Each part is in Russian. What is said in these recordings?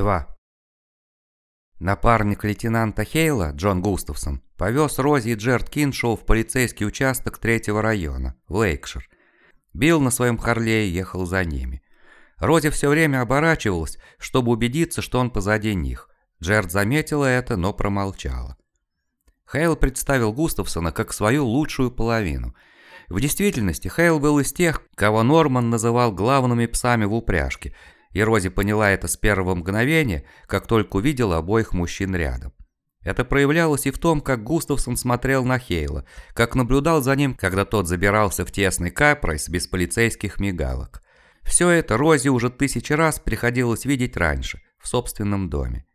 2. Напарник лейтенанта Хейла, Джон Густавсон, повез Рози и Джерд Киншоу в полицейский участок третьего района, в Лейкшир. Билл на своем Харлее ехал за ними. Рози все время оборачивалась, чтобы убедиться, что он позади них. Джерд заметила это, но промолчала. Хейл представил Густавсона как свою лучшую половину. В действительности Хейл был из тех, кого Норман называл главными псами в упряжке – и Рози поняла это с первого мгновения, как только увидела обоих мужчин рядом. Это проявлялось и в том, как Густавсон смотрел на Хейла, как наблюдал за ним, когда тот забирался в тесный капрайс без полицейских мигалок. Все это Рози уже тысячи раз приходилось видеть раньше, в собственном доме.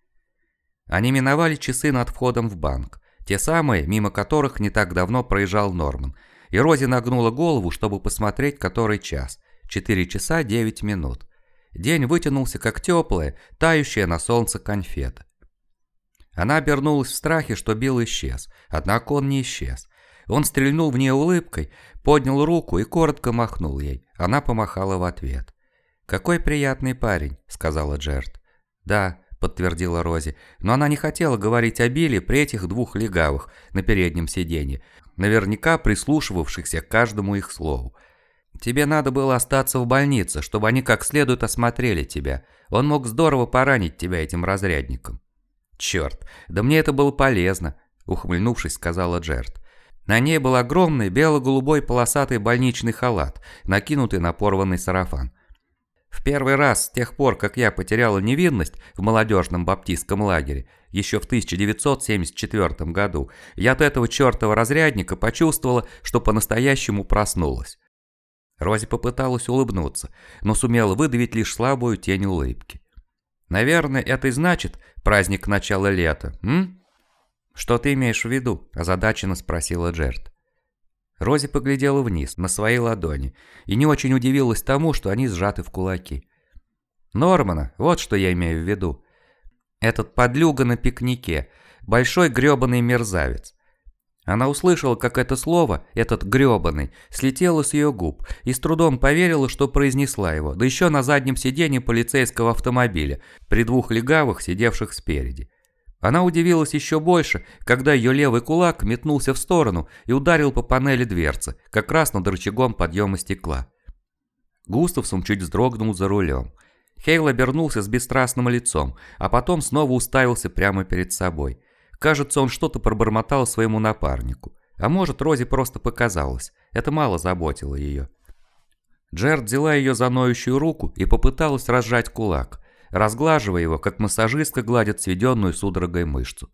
Они миновали часы над входом в банк, те самые, мимо которых не так давно проезжал Норман, и Рози нагнула голову, чтобы посмотреть, который час. 4 часа 9 минут. День вытянулся, как теплая, тающая на солнце конфета. Она обернулась в страхе, что Билл исчез, однако он не исчез. Он стрельнул в нее улыбкой, поднял руку и коротко махнул ей. Она помахала в ответ. «Какой приятный парень», — сказала Джерт. «Да», — подтвердила Рози, но она не хотела говорить о Билле при этих двух легавых на переднем сиденье, наверняка прислушивавшихся к каждому их слову. Тебе надо было остаться в больнице, чтобы они как следует осмотрели тебя. Он мог здорово поранить тебя этим разрядником». «Черт, да мне это было полезно», – ухмыльнувшись, сказала Джерт. На ней был огромный бело-голубой полосатый больничный халат, накинутый на порванный сарафан. В первый раз с тех пор, как я потеряла невинность в молодежном баптистском лагере, еще в 1974 году, я от этого чертова разрядника почувствовала, что по-настоящему проснулась. Рози попыталась улыбнуться, но сумела выдавить лишь слабую тень улыбки. «Наверное, это и значит праздник начала лета, м?» «Что ты имеешь в виду?» – озадаченно спросила Джерт. Рози поглядела вниз, на свои ладони, и не очень удивилась тому, что они сжаты в кулаки. «Нормана, вот что я имею в виду. Этот подлюга на пикнике, большой грёбаный мерзавец. Она услышала, как это слово, этот грёбаный, слетело с ее губ и с трудом поверила, что произнесла его, да еще на заднем сиденье полицейского автомобиля, при двух легавых, сидевших спереди. Она удивилась еще больше, когда ее левый кулак метнулся в сторону и ударил по панели дверцы, как раз над рычагом подъема стекла. Густавсон чуть вздрогнул за рулем. Хейл обернулся с бесстрастным лицом, а потом снова уставился прямо перед собой – Кажется, он что-то пробормотал своему напарнику. А может, Рози просто показалось. Это мало заботило ее. Джерд взяла ее за ноющую руку и попыталась разжать кулак, разглаживая его, как массажистка гладит сведенную судорогой мышцу.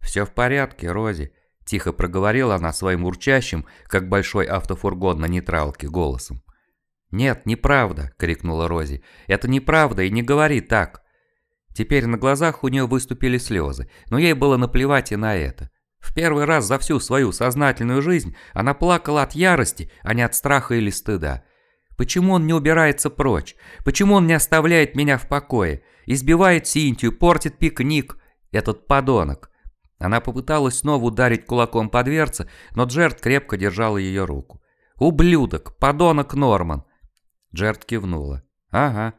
«Все в порядке, Рози», – тихо проговорила она своим урчащим, как большой автофургон на нейтралке, голосом. «Нет, неправда!» – крикнула Рози. «Это неправда, и не говори так!» Теперь на глазах у нее выступили слезы, но ей было наплевать и на это. В первый раз за всю свою сознательную жизнь она плакала от ярости, а не от страха или стыда. Почему он не убирается прочь? Почему он не оставляет меня в покое? Избивает Синтию, портит пикник. Этот подонок. Она попыталась снова ударить кулаком по дверце, но Джерд крепко держала ее руку. «Ублюдок! Подонок Норман!» Джерд кивнула. «Ага,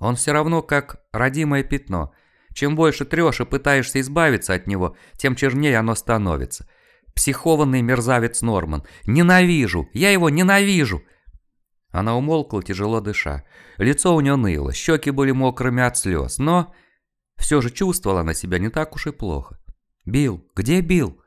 он все равно как родимое пятно. Чем больше трешь и пытаешься избавиться от него, тем чернее оно становится. Психованный мерзавец Норман. Ненавижу! Я его ненавижу!» Она умолкла, тяжело дыша. Лицо у нее ныло, щеки были мокрыми от слез, но... Все же чувствовала она себя не так уж и плохо. «Билл, где Билл?»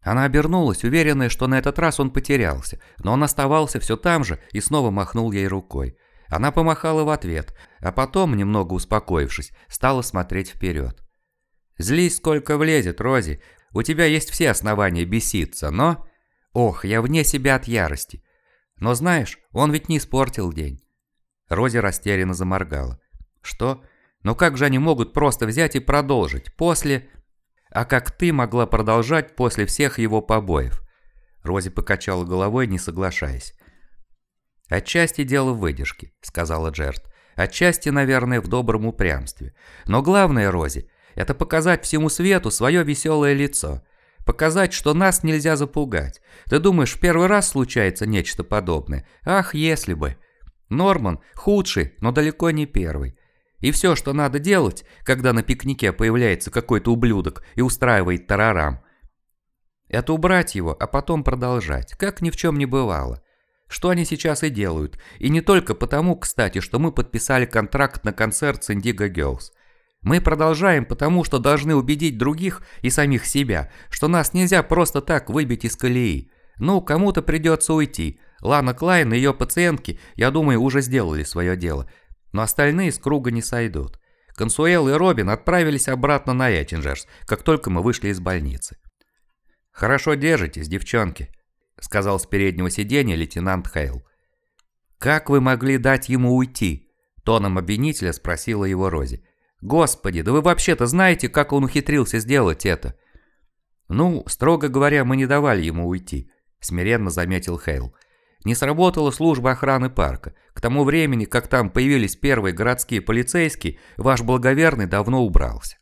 Она обернулась, уверенная, что на этот раз он потерялся, но он оставался все там же и снова махнул ей рукой. Она помахала в ответ, а потом, немного успокоившись, стала смотреть вперед. «Злись сколько влезет, Рози. У тебя есть все основания беситься, но...» «Ох, я вне себя от ярости. Но знаешь, он ведь не испортил день». Рози растерянно заморгала. «Что? Ну как же они могут просто взять и продолжить? После...» «А как ты могла продолжать после всех его побоев?» Рози покачала головой, не соглашаясь. «Отчасти дело в выдержке», — сказала Джерт. «Отчасти, наверное, в добром упрямстве. Но главное, Рози, это показать всему свету свое веселое лицо. Показать, что нас нельзя запугать. Ты думаешь, в первый раз случается нечто подобное? Ах, если бы. Норман худший, но далеко не первый. И все, что надо делать, когда на пикнике появляется какой-то ублюдок и устраивает тарарам, это убрать его, а потом продолжать, как ни в чем не бывало. Что они сейчас и делают. И не только потому, кстати, что мы подписали контракт на концерт с Indigo Girls. Мы продолжаем потому, что должны убедить других и самих себя, что нас нельзя просто так выбить из колеи. Ну, кому-то придется уйти. Лана Клайн и ее пациентки, я думаю, уже сделали свое дело. Но остальные с круга не сойдут. Консуэл и Робин отправились обратно на Этинджерс, как только мы вышли из больницы. «Хорошо держитесь, девчонки», — сказал с переднего сиденья лейтенант Хейл. «Как вы могли дать ему уйти?» — тоном обвинителя спросила его Рози. «Господи, да вы вообще-то знаете, как он ухитрился сделать это?» «Ну, строго говоря, мы не давали ему уйти», — смиренно заметил Хейл. «Не сработала служба охраны парка. К тому времени, как там появились первые городские полицейские, ваш благоверный давно убрался».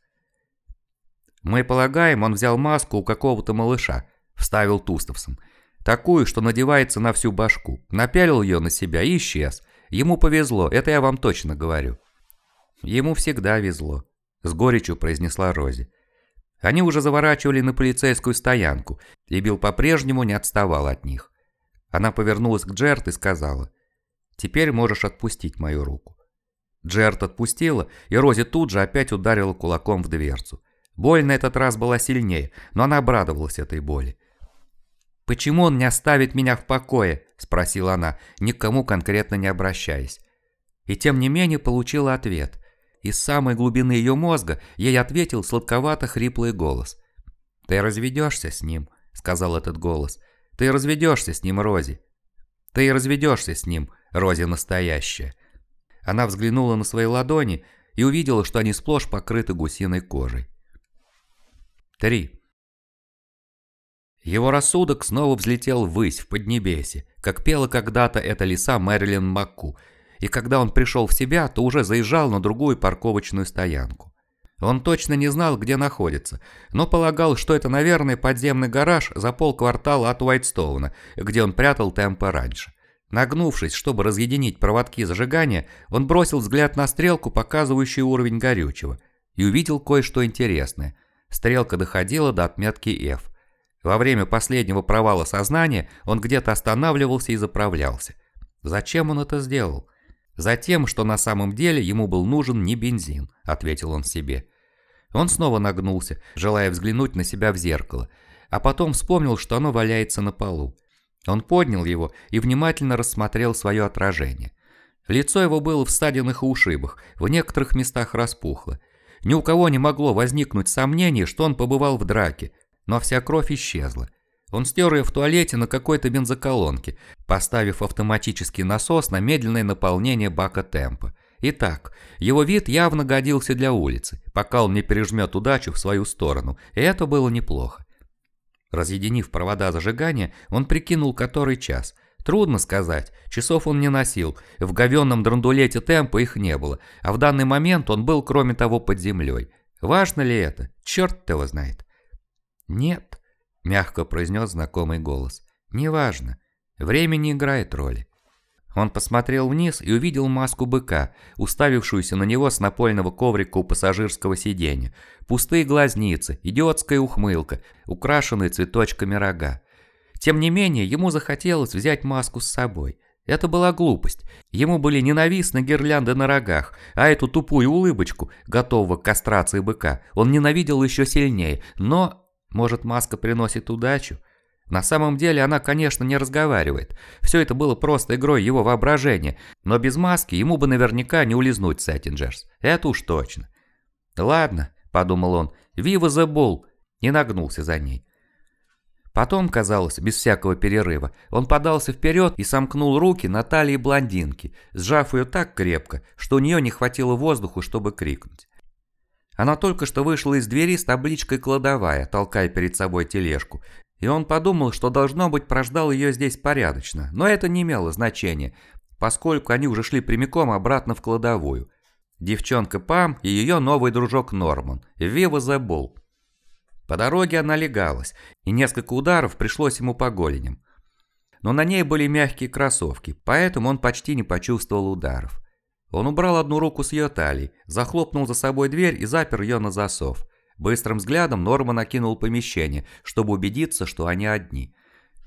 «Мы полагаем, он взял маску у какого-то малыша», — вставил Тустовсон. «Такую, что надевается на всю башку. Напялил ее на себя и исчез. Ему повезло, это я вам точно говорю». «Ему всегда везло», — с горечью произнесла Рози. Они уже заворачивали на полицейскую стоянку, и Билл по-прежнему не отставал от них. Она повернулась к Джерт и сказала, «Теперь можешь отпустить мою руку». Джерт отпустила, и Рози тут же опять ударила кулаком в дверцу. Боль на этот раз была сильнее, но она обрадовалась этой боли. «Почему он не оставит меня в покое?» – спросила она, никому конкретно не обращаясь. И тем не менее получила ответ. Из самой глубины ее мозга ей ответил сладковато-хриплый голос. «Ты разведешься с ним», – сказал этот голос. «Ты разведешься с ним, Рози. Ты разведешься с ним, Рози настоящая». Она взглянула на свои ладони и увидела, что они сплошь покрыты гусиной кожей. 3. Его рассудок снова взлетел ввысь, в Поднебесье, как пела когда-то эта лиса Мэрилин Макку, и когда он пришел в себя, то уже заезжал на другую парковочную стоянку. Он точно не знал, где находится, но полагал, что это, наверное, подземный гараж за полквартала от Уайтстоуна, где он прятал темпы раньше. Нагнувшись, чтобы разъединить проводки зажигания, он бросил взгляд на стрелку, показывающую уровень горючего, и увидел кое-что интересное. Стрелка доходила до отметки F. Во время последнего провала сознания он где-то останавливался и заправлялся. Зачем он это сделал? Затем, что на самом деле ему был нужен не бензин, ответил он себе. Он снова нагнулся, желая взглянуть на себя в зеркало, а потом вспомнил, что оно валяется на полу. Он поднял его и внимательно рассмотрел свое отражение. Лицо его было в ссадинах и ушибах, в некоторых местах распухло. Ни у кого не могло возникнуть сомнений, что он побывал в драке, но вся кровь исчезла. Он стер ее в туалете на какой-то бензоколонке, поставив автоматический насос на медленное наполнение бака темпа. Итак, его вид явно годился для улицы, пока он не пережмет удачу в свою сторону, и это было неплохо. Разъединив провода зажигания, он прикинул который час. Трудно сказать, часов он не носил, в говенном драндулете темпа их не было, а в данный момент он был, кроме того, под землей. Важно ли это? Черт его знает. «Нет», — мягко произнес знакомый голос, — «неважно. Время не играет роли». Он посмотрел вниз и увидел маску быка, уставившуюся на него с напольного коврика у пассажирского сиденья, пустые глазницы, идиотская ухмылка, украшенные цветочками рога. Тем не менее, ему захотелось взять маску с собой. Это была глупость. Ему были ненавистны гирлянды на рогах, а эту тупую улыбочку, готового к кастрации быка, он ненавидел еще сильнее. Но, может, маска приносит удачу? На самом деле она, конечно, не разговаривает. Все это было просто игрой его воображения, но без маски ему бы наверняка не улизнуть с Эттинджерс. Это уж точно. «Ладно», — подумал он, — «Вива the Bull», и нагнулся за ней. Потом, казалось, без всякого перерыва, он подался вперед и сомкнул руки на талии блондинки, сжав ее так крепко, что у нее не хватило воздуху, чтобы крикнуть. Она только что вышла из двери с табличкой «Кладовая», толкая перед собой тележку, и он подумал, что должно быть прождал ее здесь порядочно, но это не имело значения, поскольку они уже шли прямиком обратно в кладовую. Девчонка Пам и ее новый дружок Норман, Вива Забол. По дороге она легалась, и несколько ударов пришлось ему по голеням. Но на ней были мягкие кроссовки, поэтому он почти не почувствовал ударов. Он убрал одну руку с ее талии, захлопнул за собой дверь и запер ее на засов. Быстрым взглядом Норман окинул помещение, чтобы убедиться, что они одни.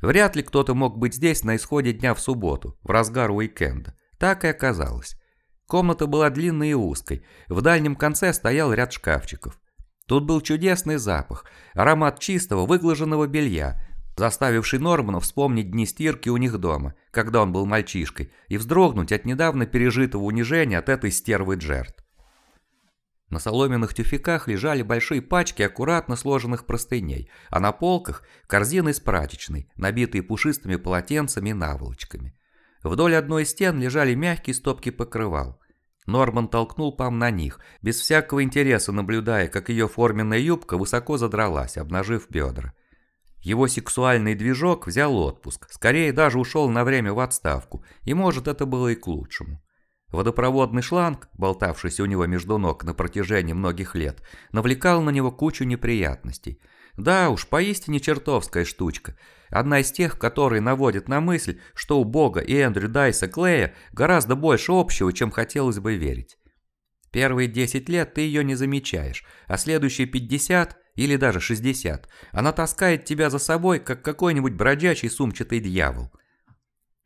Вряд ли кто-то мог быть здесь на исходе дня в субботу, в разгар уикенда. Так и оказалось. Комната была длинной и узкой, в дальнем конце стоял ряд шкафчиков. Тут был чудесный запах, аромат чистого выглаженного белья, заставивший Нормана вспомнить дни стирки у них дома, когда он был мальчишкой, и вздрогнуть от недавно пережитого унижения от этой стервы Джерт. На соломенных тюфяках лежали большие пачки аккуратно сложенных простыней, а на полках – корзины с прачечной, набитые пушистыми полотенцами и наволочками. Вдоль одной из стен лежали мягкие стопки покрывал. Норман толкнул Пам на них, без всякого интереса наблюдая, как ее форменная юбка высоко задралась, обнажив бедра. Его сексуальный движок взял отпуск, скорее даже ушел на время в отставку, и может это было и к лучшему. Водопроводный шланг, болтавшийся у него между ног на протяжении многих лет, навлекал на него кучу неприятностей. Да уж, поистине чертовская штучка. Одна из тех, которые наводят на мысль, что у Бога и Эндрю Дайса Клея гораздо больше общего, чем хотелось бы верить. Первые 10 лет ты ее не замечаешь, а следующие 50 или даже 60, она таскает тебя за собой, как какой-нибудь бродячий сумчатый дьявол.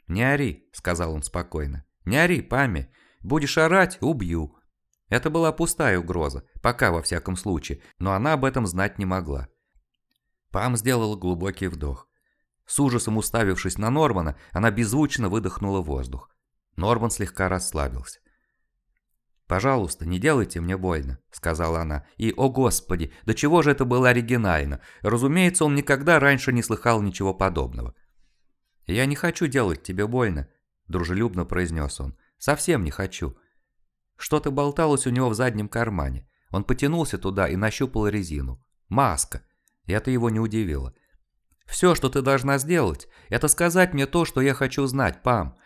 «Не ори», — сказал он спокойно. «Не ори, Пами. Будешь орать — убью». Это была пустая угроза, пока во всяком случае, но она об этом знать не могла. Пам сделала глубокий вдох. С ужасом уставившись на Нормана, она беззвучно выдохнула воздух. Норман слегка расслабился. «Пожалуйста, не делайте мне больно», — сказала она. И, о господи, до чего же это было оригинально. Разумеется, он никогда раньше не слыхал ничего подобного. «Я не хочу делать тебе больно», — дружелюбно произнес он. «Совсем не хочу». Что-то болталось у него в заднем кармане. Он потянулся туда и нащупал резину. Маска. И это его не удивило. «Все, что ты должна сделать, это сказать мне то, что я хочу знать, Пам.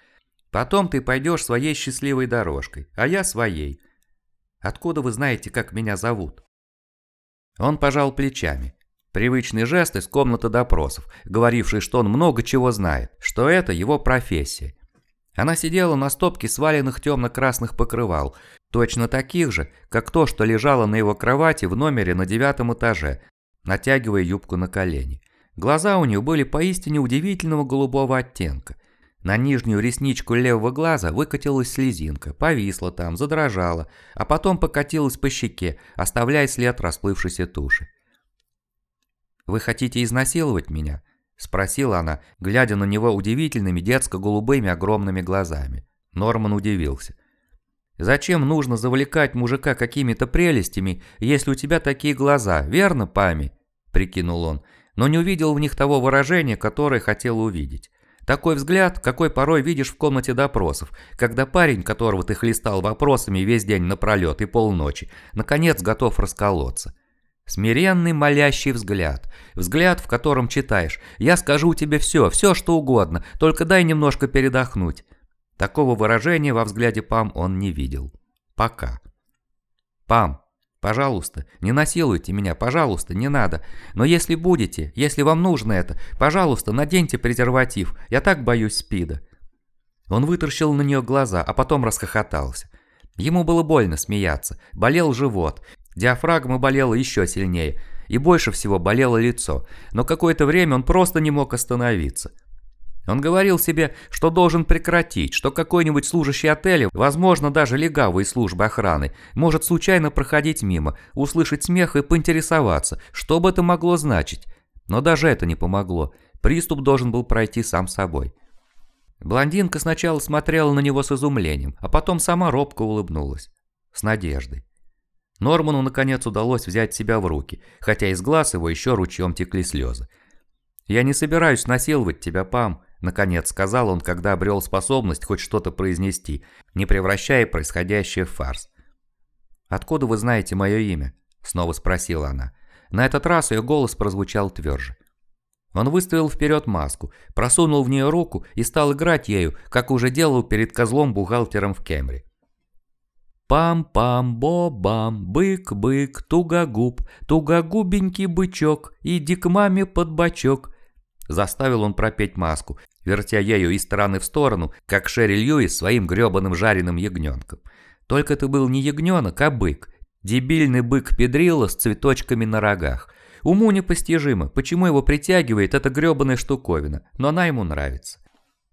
Потом ты пойдешь своей счастливой дорожкой, а я своей. Откуда вы знаете, как меня зовут?» Он пожал плечами. Привычный жест из комнаты допросов, говоривший, что он много чего знает, что это его профессия. Она сидела на стопке сваленных темно-красных покрывал, точно таких же, как то, что лежало на его кровати в номере на девятом этаже, натягивая юбку на колени. Глаза у нее были поистине удивительного голубого оттенка. На нижнюю ресничку левого глаза выкатилась слезинка, повисла там, задрожала, а потом покатилась по щеке, оставляя след расплывшейся туши. «Вы хотите изнасиловать меня?» – спросила она, глядя на него удивительными детско-голубыми огромными глазами. Норман удивился. «Зачем нужно завлекать мужика какими-то прелестями, если у тебя такие глаза, верно, Пами?» – прикинул он, но не увидел в них того выражения, которое хотел увидеть. Такой взгляд, какой порой видишь в комнате допросов, когда парень, которого ты хлестал вопросами весь день напролет и полночи, наконец готов расколоться. Смиренный молящий взгляд. Взгляд, в котором читаешь «Я скажу тебе все, все что угодно, только дай немножко передохнуть». Такого выражения во взгляде Пам он не видел. Пока. «Пам, Пожалуйста, не насилуйте меня, пожалуйста, не надо. Но если будете, если вам нужно это, пожалуйста, наденьте презерватив. Я так боюсь СПИДа». Он вытаращил на нее глаза, а потом расхохотался. Ему было больно смеяться. Болел живот. Диафрагма болела еще сильнее. И больше всего болело лицо. Но какое-то время он просто не мог остановиться. Он говорил себе, что должен прекратить, что какой-нибудь служащий отеля, возможно, даже легавый службы охраны, может случайно проходить мимо, услышать смех и поинтересоваться, что бы это могло значить. Но даже это не помогло. Приступ должен был пройти сам собой. Блондинка сначала смотрела на него с изумлением, а потом сама робко улыбнулась. С надеждой. Норману наконец удалось взять себя в руки, хотя из глаз его еще ручьем текли слезы. «Я не собираюсь насиловать тебя, Пам», Наконец сказал он, когда обрел способность хоть что-то произнести, не превращая происходящее в фарс. «Откуда вы знаете мое имя?» – снова спросила она. На этот раз ее голос прозвучал тверже. Он выставил вперед маску, просунул в нее руку и стал играть ею, как уже делал перед козлом-бухгалтером в Кемри. Пам-пам-бо-бам, бык-бык, тугогуб, тугогубенький бычок, иди к маме под бочок. Заставил он пропеть маску, вертя ею из стороны в сторону, как Шерри Льюис своим грёбаным жареным ягненком. Только ты был не ягненок, а бык. Дебильный бык Педрила с цветочками на рогах. Уму непостижимо, почему его притягивает эта грёбаная штуковина, но она ему нравится.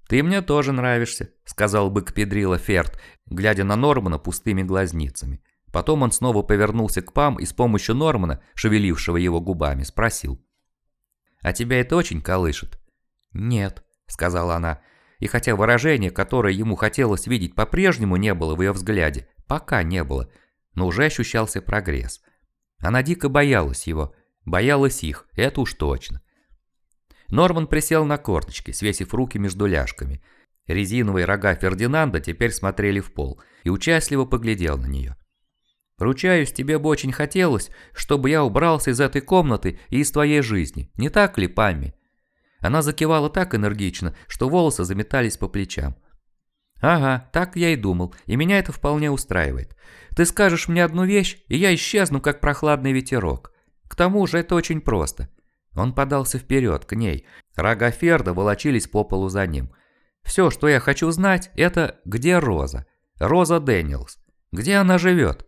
«Ты мне тоже нравишься», — сказал бык Педрила Ферд, глядя на Нормана пустыми глазницами. Потом он снова повернулся к Пам и с помощью Нормана, шевелившего его губами, спросил. «А тебя это очень колышет?» «Нет», — сказала она, и хотя выражение, которое ему хотелось видеть по-прежнему не было в ее взгляде, пока не было, но уже ощущался прогресс. Она дико боялась его, боялась их, это уж точно. Норман присел на корточки, свесив руки между ляжками. Резиновые рога Фердинанда теперь смотрели в пол, и участливо поглядел на нее. «Ручаюсь, тебе бы очень хотелось, чтобы я убрался из этой комнаты и из твоей жизни, не так ли, Памми?» Она закивала так энергично, что волосы заметались по плечам. «Ага, так я и думал, и меня это вполне устраивает. Ты скажешь мне одну вещь, и я исчезну, как прохладный ветерок. К тому же это очень просто». Он подался вперед, к ней. Рога Ферда волочились по полу за ним. «Все, что я хочу знать, это где Роза? Роза Дэниелс. Где она живет?»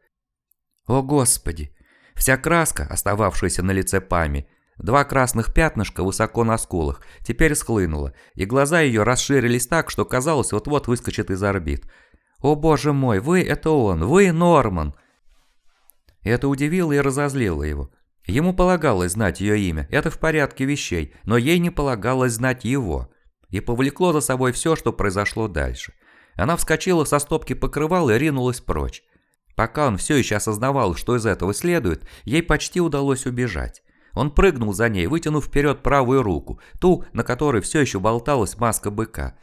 «О, Господи!» Вся краска, остававшаяся на лице Пами, Два красных пятнышка высоко на скулах, теперь схлынуло, и глаза ее расширились так, что казалось, вот-вот выскочит из орбит. «О боже мой, вы – это он, вы – Норман!» Это удивило и разозлило его. Ему полагалось знать ее имя, это в порядке вещей, но ей не полагалось знать его. И повлекло за собой все, что произошло дальше. Она вскочила со стопки покрывала и ринулась прочь. Пока он все еще осознавал, что из этого следует, ей почти удалось убежать. Он прыгнул за ней, вытянув вперед правую руку, ту, на которой все еще болталась маска быка.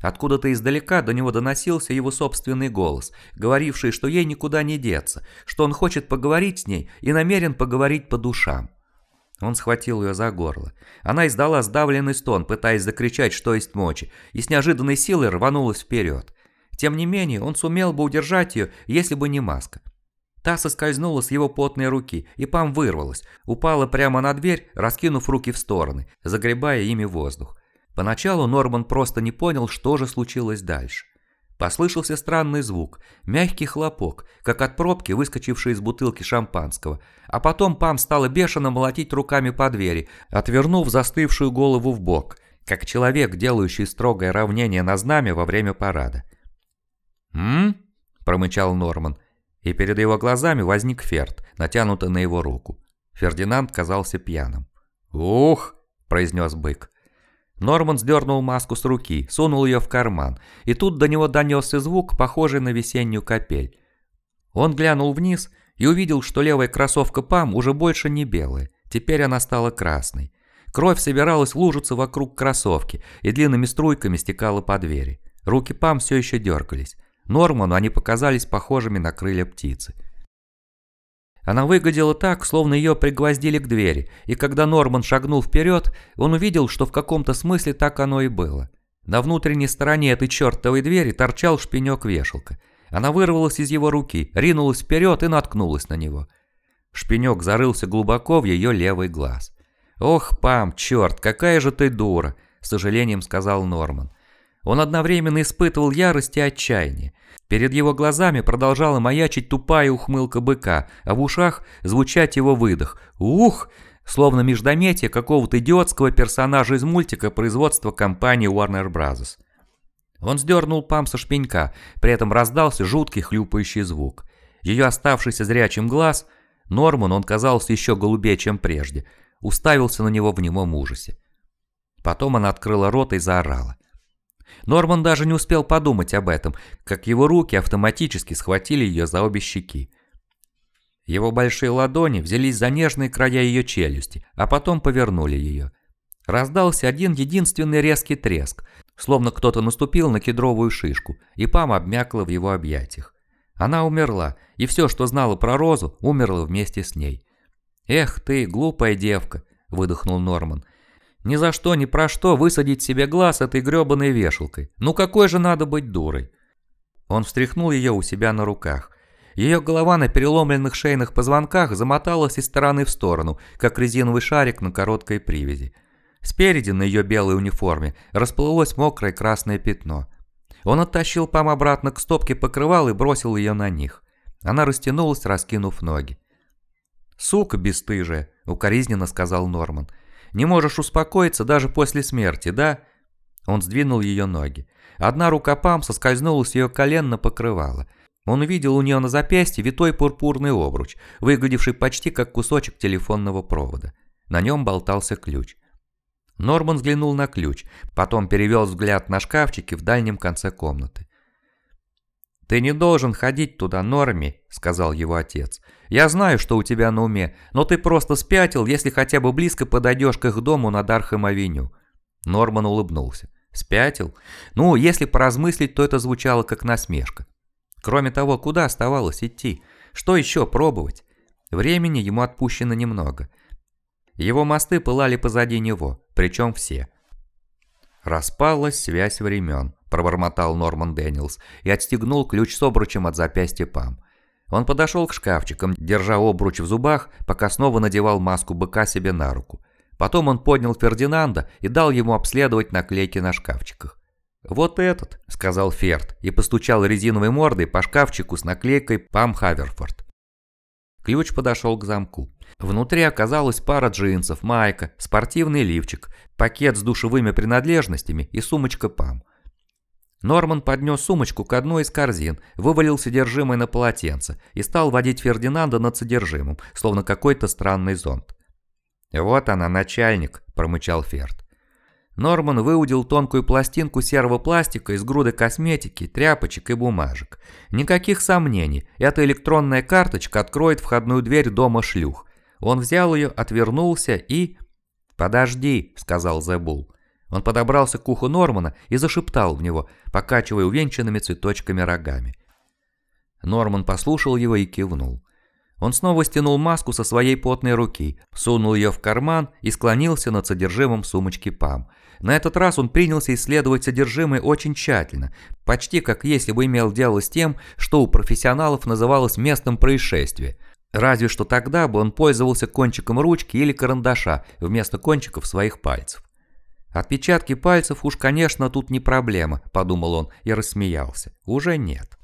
Откуда-то издалека до него доносился его собственный голос, говоривший, что ей никуда не деться, что он хочет поговорить с ней и намерен поговорить по душам. Он схватил ее за горло. Она издала сдавленный стон, пытаясь закричать, что есть мочи, и с неожиданной силой рванулась вперед. Тем не менее, он сумел бы удержать ее, если бы не маска. Та соскользнула с его потной руки, и Пам вырвалась, упала прямо на дверь, раскинув руки в стороны, загребая ими воздух. Поначалу Норман просто не понял, что же случилось дальше. Послышался странный звук, мягкий хлопок, как от пробки, выскочившей из бутылки шампанского, а потом Пам стала бешено молотить руками по двери, отвернув застывшую голову в бок, как человек, делающий строгое равнение на знамя во время парада. «М?», -м промычал Норман, и перед его глазами возник Ферд, натянутый на его руку. Фердинанд казался пьяным. «Ух!» – произнес бык. Норман сдернул маску с руки, сунул ее в карман, и тут до него донесся звук, похожий на весеннюю капель. Он глянул вниз и увидел, что левая кроссовка Пам уже больше не белая, теперь она стала красной. Кровь собиралась лужиться вокруг кроссовки и длинными струйками стекала по двери. Руки Пам все еще дергались. Норману они показались похожими на крылья птицы. Она выглядела так, словно ее пригвоздили к двери, и когда Норман шагнул вперед, он увидел, что в каком-то смысле так оно и было. На внутренней стороне этой чертовой двери торчал шпинек вешалка. Она вырвалась из его руки, ринулась вперед и наткнулась на него. Шпинек зарылся глубоко в ее левый глаз. «Ох, Пам, черт, какая же ты дура!» – с сожалением сказал Норман. Он одновременно испытывал ярость и отчаяние. Перед его глазами продолжала маячить тупая ухмылка быка, а в ушах звучать его выдох. «Ух!» Словно междометие какого-то идиотского персонажа из мультика производства компании Warner Bros. Он сдернул пам со шпенька, при этом раздался жуткий хлюпающий звук. Ее оставшийся зрячим глаз, Норман он казался еще голубее, чем прежде, уставился на него в немом ужасе. Потом она открыла рот и заорала. Норман даже не успел подумать об этом, как его руки автоматически схватили ее за обе щеки. Его большие ладони взялись за нежные края ее челюсти, а потом повернули ее. Раздался один единственный резкий треск, словно кто-то наступил на кедровую шишку, и Пам обмякла в его объятиях. Она умерла, и все, что знала про Розу, умерло вместе с ней. «Эх ты, глупая девка!» – выдохнул Норман – ни за что, ни про что высадить себе глаз этой гребаной вешалкой. Ну какой же надо быть дурой? Он встряхнул ее у себя на руках. Ее голова на переломленных шейных позвонках замоталась из стороны в сторону, как резиновый шарик на короткой привязи. Спереди на ее белой униформе расплылось мокрое красное пятно. Он оттащил Пам обратно к стопке покрывал и бросил ее на них. Она растянулась, раскинув ноги. «Сука бесстыжая», — укоризненно сказал Норман. «Не можешь успокоиться даже после смерти, да?» Он сдвинул ее ноги. Одна рука Пам соскользнула с ее колен на покрывало. Он увидел у нее на запястье витой пурпурный обруч, выглядевший почти как кусочек телефонного провода. На нем болтался ключ. Норман взглянул на ключ, потом перевел взгляд на шкафчики в дальнем конце комнаты. «Ты не должен ходить туда, Норми», — сказал его отец. «Я знаю, что у тебя на уме, но ты просто спятил, если хотя бы близко подойдешь к их дому на Дархэм-авеню». Норман улыбнулся. «Спятил? Ну, если поразмыслить, то это звучало как насмешка. Кроме того, куда оставалось идти? Что еще пробовать? Времени ему отпущено немного. Его мосты пылали позади него, причем все. «Распалась связь времен», – пробормотал Норман Дэниелс и отстегнул ключ с обручем от запястья Пам. Он подошел к шкафчикам, держа обруч в зубах, пока снова надевал маску быка себе на руку. Потом он поднял Фердинанда и дал ему обследовать наклейки на шкафчиках. «Вот этот», — сказал Ферд и постучал резиновой мордой по шкафчику с наклейкой «Пам Хаверфорд». Ключ подошел к замку. Внутри оказалась пара джинсов, майка, спортивный лифчик, пакет с душевыми принадлежностями и сумочка ПАМ. Норман поднес сумочку к одной из корзин, вывалил содержимое на полотенце и стал водить Фердинанда над содержимым, словно какой-то странный зонт. «Вот она, начальник», – промычал Ферд. Норман выудил тонкую пластинку серого пластика из груды косметики, тряпочек и бумажек. Никаких сомнений, эта электронная карточка откроет входную дверь дома шлюх. Он взял ее, отвернулся и... «Подожди», — сказал Зебул. Он подобрался к уху Нормана и зашептал в него, покачивая увенчанными цветочками рогами. Норман послушал его и кивнул. Он снова стянул маску со своей потной руки, сунул ее в карман и склонился над содержимым сумочки Пам. На этот раз он принялся исследовать содержимое очень тщательно, почти как если бы имел дело с тем, что у профессионалов называлось местом происшествия. Разве что тогда бы он пользовался кончиком ручки или карандаша вместо кончиков своих пальцев. Отпечатки пальцев уж, конечно, тут не проблема, подумал он и рассмеялся. Уже нет.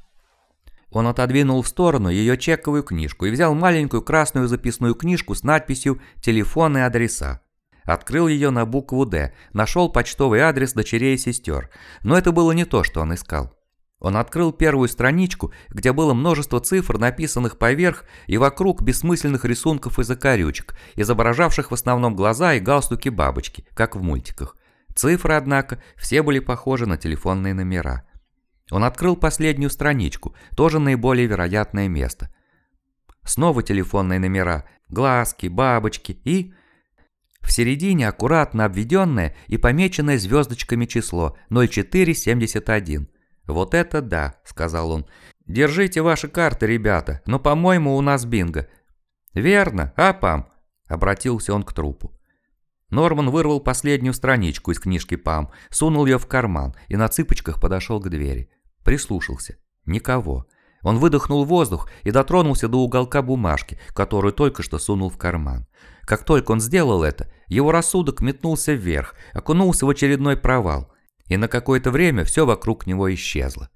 Он отодвинул в сторону ее чековую книжку и взял маленькую красную записную книжку с надписью «Телефон и адреса». Открыл ее на букву «Д», нашел почтовый адрес дочерей и сестер, но это было не то, что он искал. Он открыл первую страничку, где было множество цифр, написанных поверх и вокруг бессмысленных рисунков и закорючек, изображавших в основном глаза и галстуки бабочки, как в мультиках. Цифры, однако, все были похожи на телефонные номера. Он открыл последнюю страничку, тоже наиболее вероятное место. Снова телефонные номера, глазки, бабочки и... В середине аккуратно обведенное и помеченное звездочками число 0471. «Вот это да», — сказал он. «Держите ваши карты, ребята, но, по-моему, у нас бинго». «Верно, а, Пам?» — обратился он к трупу. Норман вырвал последнюю страничку из книжки Пам, сунул ее в карман и на цыпочках подошел к двери. Прислушался. Никого. Он выдохнул воздух и дотронулся до уголка бумажки, которую только что сунул в карман. Как только он сделал это, его рассудок метнулся вверх, окунулся в очередной провал, и на какое-то время все вокруг него исчезло.